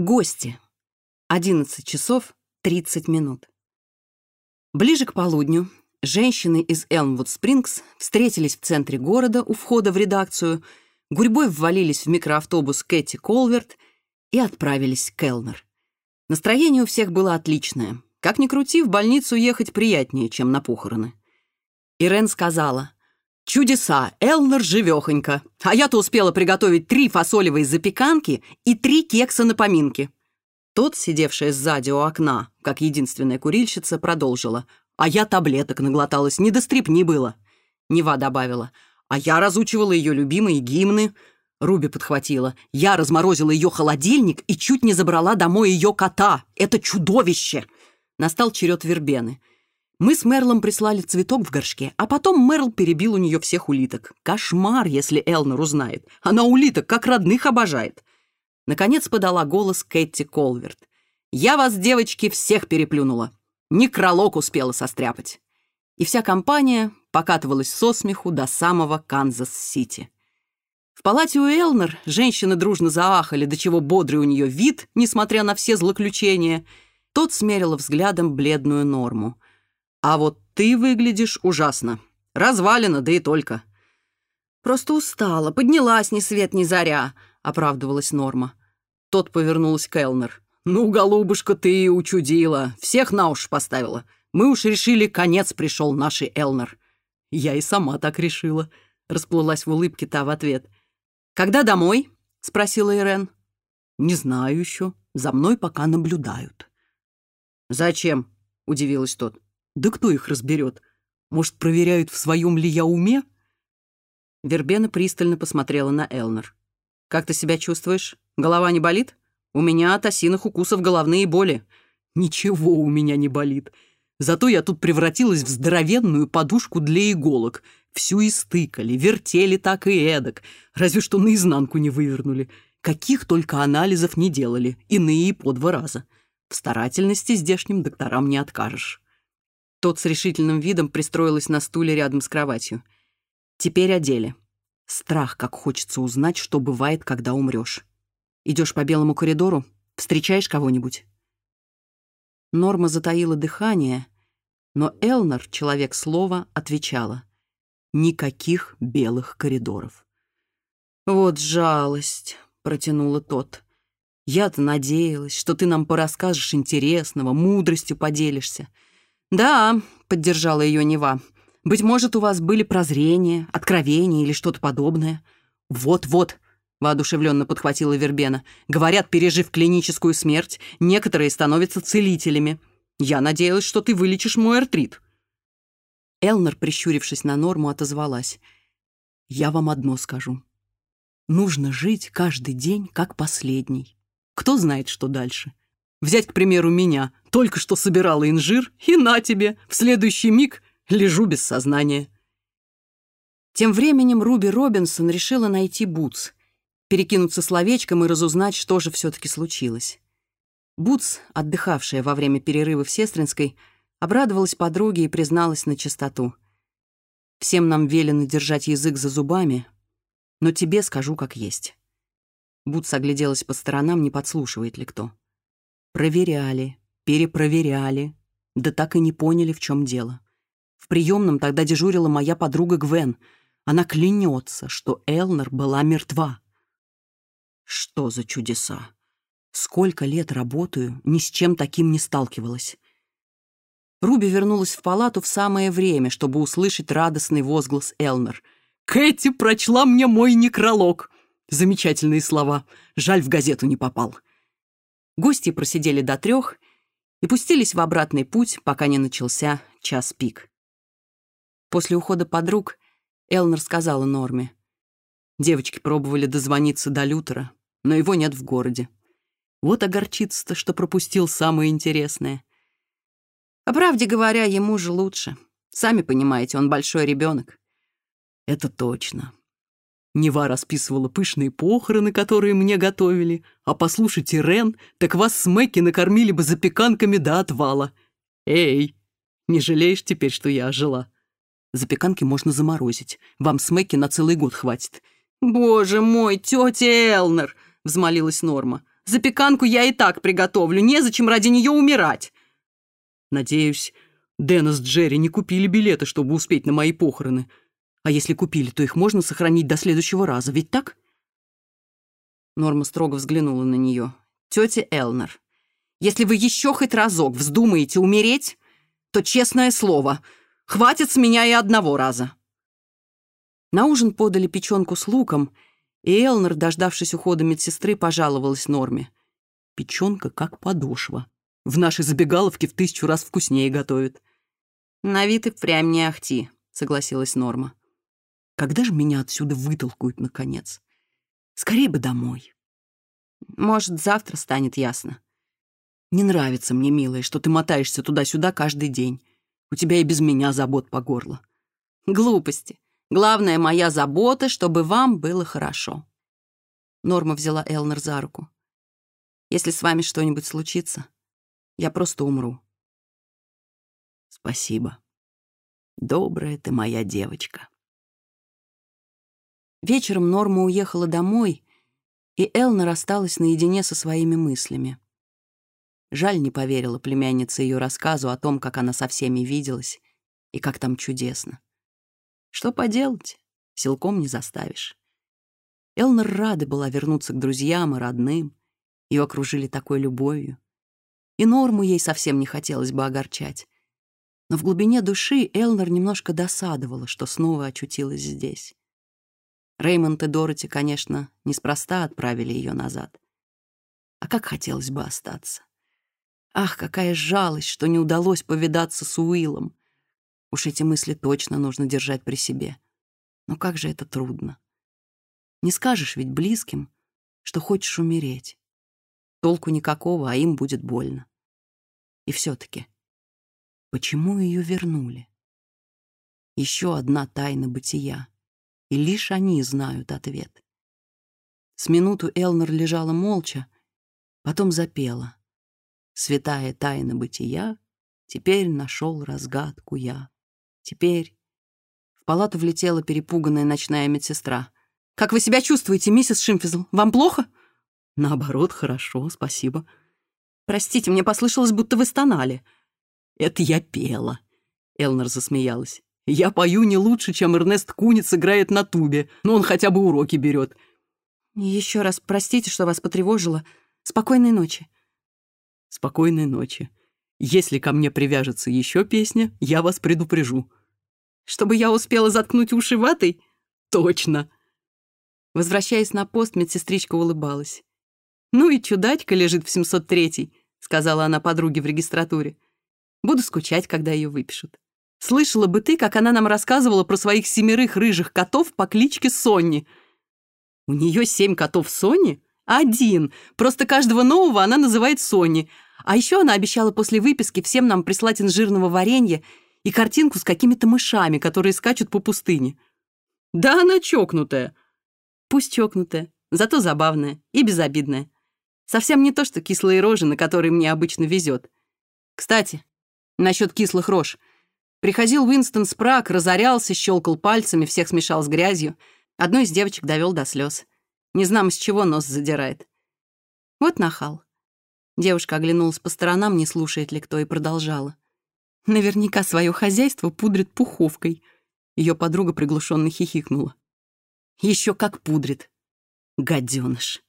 Гости. 11 часов 30 минут. Ближе к полудню женщины из Элмвуд Спрингс встретились в центре города у входа в редакцию, гурьбой ввалились в микроавтобус Кэти Колверт и отправились к Элнер. Настроение у всех было отличное. Как ни крути, в больницу ехать приятнее, чем на похороны. Ирен сказала, Чудеса. Элнер живехонько. А я-то успела приготовить три фасолевые запеканки и три кекса на поминки. Тот, сидевшая сзади у окна, как единственная курильщица, продолжила. «А я таблеток наглоталась, не до стрипни было». Нева добавила. «А я разучивала ее любимые гимны». Руби подхватила. «Я разморозила ее холодильник и чуть не забрала домой ее кота. Это чудовище!» Настал черед вербены. Мы с Мерлом прислали цветок в горшке, а потом Мерл перебил у нее всех улиток. Кошмар, если Элнер узнает. Она улиток как родных обожает. Наконец подала голос Кэти Колверт. «Я вас, девочки, всех переплюнула. Некролог успела состряпать». И вся компания покатывалась со смеху до самого Канзас-Сити. В палате у Элнер женщины дружно заахали, до чего бодрый у нее вид, несмотря на все злоключения — тот смерил взглядом бледную норму. А вот ты выглядишь ужасно. Развалина, да и только». «Просто устала, поднялась ни свет ни заря», — оправдывалась Норма. Тот повернулась к Элнер. «Ну, голубушка, ты и учудила. Всех на уши поставила. Мы уж решили, конец пришел нашей Элнер». «Я и сама так решила», — расплылась в улыбке та в ответ. «Когда домой?» — спросила Ирен. «Не знаю еще. За мной пока наблюдают». «Зачем?» — удивилась тот. «Да кто их разберет? Может, проверяют, в своем ли я уме?» Вербена пристально посмотрела на Элнер. «Как ты себя чувствуешь? Голова не болит? У меня от осиных укусов головные боли». «Ничего у меня не болит. Зато я тут превратилась в здоровенную подушку для иголок. Всю истыкали, вертели так и эдак. Разве что наизнанку не вывернули. Каких только анализов не делали, иные и по два раза. В старательности здешним докторам не откажешь. Тот с решительным видом пристроилась на стуле рядом с кроватью. Теперь о деле. Страх, как хочется узнать, что бывает, когда умрешь. Идешь по белому коридору, встречаешь кого-нибудь. Норма затаила дыхание, но Элнер, человек слова, отвечала. «Никаких белых коридоров». «Вот жалость», — протянула тот. «Я-то надеялась, что ты нам порасскажешь интересного, мудростью поделишься. «Да», — поддержала ее Нева. «Быть может, у вас были прозрения, откровения или что-то подобное?» «Вот-вот», — воодушевленно подхватила Вербена. «Говорят, пережив клиническую смерть, некоторые становятся целителями. Я надеялась, что ты вылечишь мой артрит». Элнер, прищурившись на норму, отозвалась. «Я вам одно скажу. Нужно жить каждый день как последний. Кто знает, что дальше? Взять, к примеру, меня — только что собирала инжир, и на тебе, в следующий миг лежу без сознания. Тем временем Руби Робинсон решила найти Бутс, перекинуться словечком и разузнать, что же все-таки случилось. Бутс, отдыхавшая во время перерыва в Сестринской, обрадовалась подруге и призналась на чистоту. «Всем нам велено держать язык за зубами, но тебе скажу, как есть». Бутс огляделась по сторонам, не подслушивает ли кто. «Проверяли, перепроверяли, да так и не поняли, в чем дело. В приемном тогда дежурила моя подруга Гвен. Она клянется, что Элнер была мертва. Что за чудеса? Сколько лет работаю, ни с чем таким не сталкивалась. Руби вернулась в палату в самое время, чтобы услышать радостный возглас Элнер. «Кэти прочла мне мой некролог!» Замечательные слова. Жаль, в газету не попал. Гости просидели до трех — и пустились в обратный путь, пока не начался час пик. После ухода подруг Элнер сказала Норме. Девочки пробовали дозвониться до Лютера, но его нет в городе. Вот огорчится-то, что пропустил самое интересное. По правде говоря, ему же лучше. Сами понимаете, он большой ребенок. Это точно. Нева расписывала пышные похороны, которые мне готовили. А послушайте, Рен, так вас с Мэки накормили бы запеканками до отвала. Эй, не жалеешь теперь, что я ожила? Запеканки можно заморозить. Вам с Мэки на целый год хватит. «Боже мой, тетя Элнер!» — взмолилась Норма. «Запеканку я и так приготовлю. Незачем ради нее умирать!» «Надеюсь, Дэнна с Джерри не купили билеты, чтобы успеть на мои похороны», а если купили, то их можно сохранить до следующего раза, ведь так? Норма строго взглянула на нее. Тетя Элнер, если вы еще хоть разок вздумаете умереть, то, честное слово, хватит с меня и одного раза. На ужин подали печенку с луком, и Элнер, дождавшись ухода медсестры, пожаловалась Норме. Печенка как подошва. В нашей забегаловке в тысячу раз вкуснее готовят. На вид и прям не ахти, согласилась Норма. Когда же меня отсюда вытолкают, наконец? Скорее бы домой. Может, завтра станет ясно. Не нравится мне, милая, что ты мотаешься туда-сюда каждый день. У тебя и без меня забот по горло. Глупости. Главная моя забота, чтобы вам было хорошо. Норма взяла Элнер за руку. Если с вами что-нибудь случится, я просто умру. Спасибо. Добрая ты моя девочка. Вечером Норма уехала домой, и Элнер осталась наедине со своими мыслями. Жаль, не поверила племянница ее рассказу о том, как она со всеми виделась и как там чудесно. Что поделать, силком не заставишь. Элнер рада была вернуться к друзьям и родным, ее окружили такой любовью. И Норму ей совсем не хотелось бы огорчать. Но в глубине души Элнер немножко досадовала, что снова очутилась здесь. Реймонд и Дороти, конечно, неспроста отправили ее назад. А как хотелось бы остаться. Ах, какая жалость, что не удалось повидаться с Уиллом. Уж эти мысли точно нужно держать при себе. Но как же это трудно. Не скажешь ведь близким, что хочешь умереть. Толку никакого, а им будет больно. И все-таки, почему ее вернули? Еще одна тайна бытия. и лишь они знают ответ. С минуту Элнер лежала молча, потом запела. «Святая тайна бытия, теперь нашел разгадку я». Теперь в палату влетела перепуганная ночная медсестра. «Как вы себя чувствуете, миссис Шимфизл? Вам плохо?» «Наоборот, хорошо, спасибо». «Простите, мне послышалось, будто вы стонали». «Это я пела», — Элнер засмеялась. Я пою не лучше, чем Эрнест Куниц играет на тубе, но он хотя бы уроки берет. Еще раз простите, что вас потревожила. Спокойной ночи. Спокойной ночи. Если ко мне привяжется еще песня, я вас предупрежу. Чтобы я успела заткнуть уши ватой? Точно. Возвращаясь на пост, медсестричка улыбалась. «Ну и чудачка лежит в 703-й», — сказала она подруге в регистратуре. «Буду скучать, когда ее выпишут». Слышала бы ты, как она нам рассказывала про своих семерых рыжих котов по кличке Сонни. У нее семь котов Сонни? Один. Просто каждого нового она называет Сонни. А еще она обещала после выписки всем нам прислать инжирного варенья и картинку с какими-то мышами, которые скачут по пустыне. Да она чокнутая. Пусть чокнутая, зато забавная и безобидная. Совсем не то, что кислые рожи, на которые мне обычно везет. Кстати, насчет кислых рож – Приходил Уинстон Спрак, разорялся, щелкал пальцами, всех смешал с грязью. Одну из девочек довел до слез. Не знам, с чего нос задирает. Вот нахал. Девушка оглянулась по сторонам, не слушает ли кто, и продолжала. Наверняка свое хозяйство пудрит пуховкой. Ее подруга приглушенно хихикнула. Еще как пудрит. Гаденыш.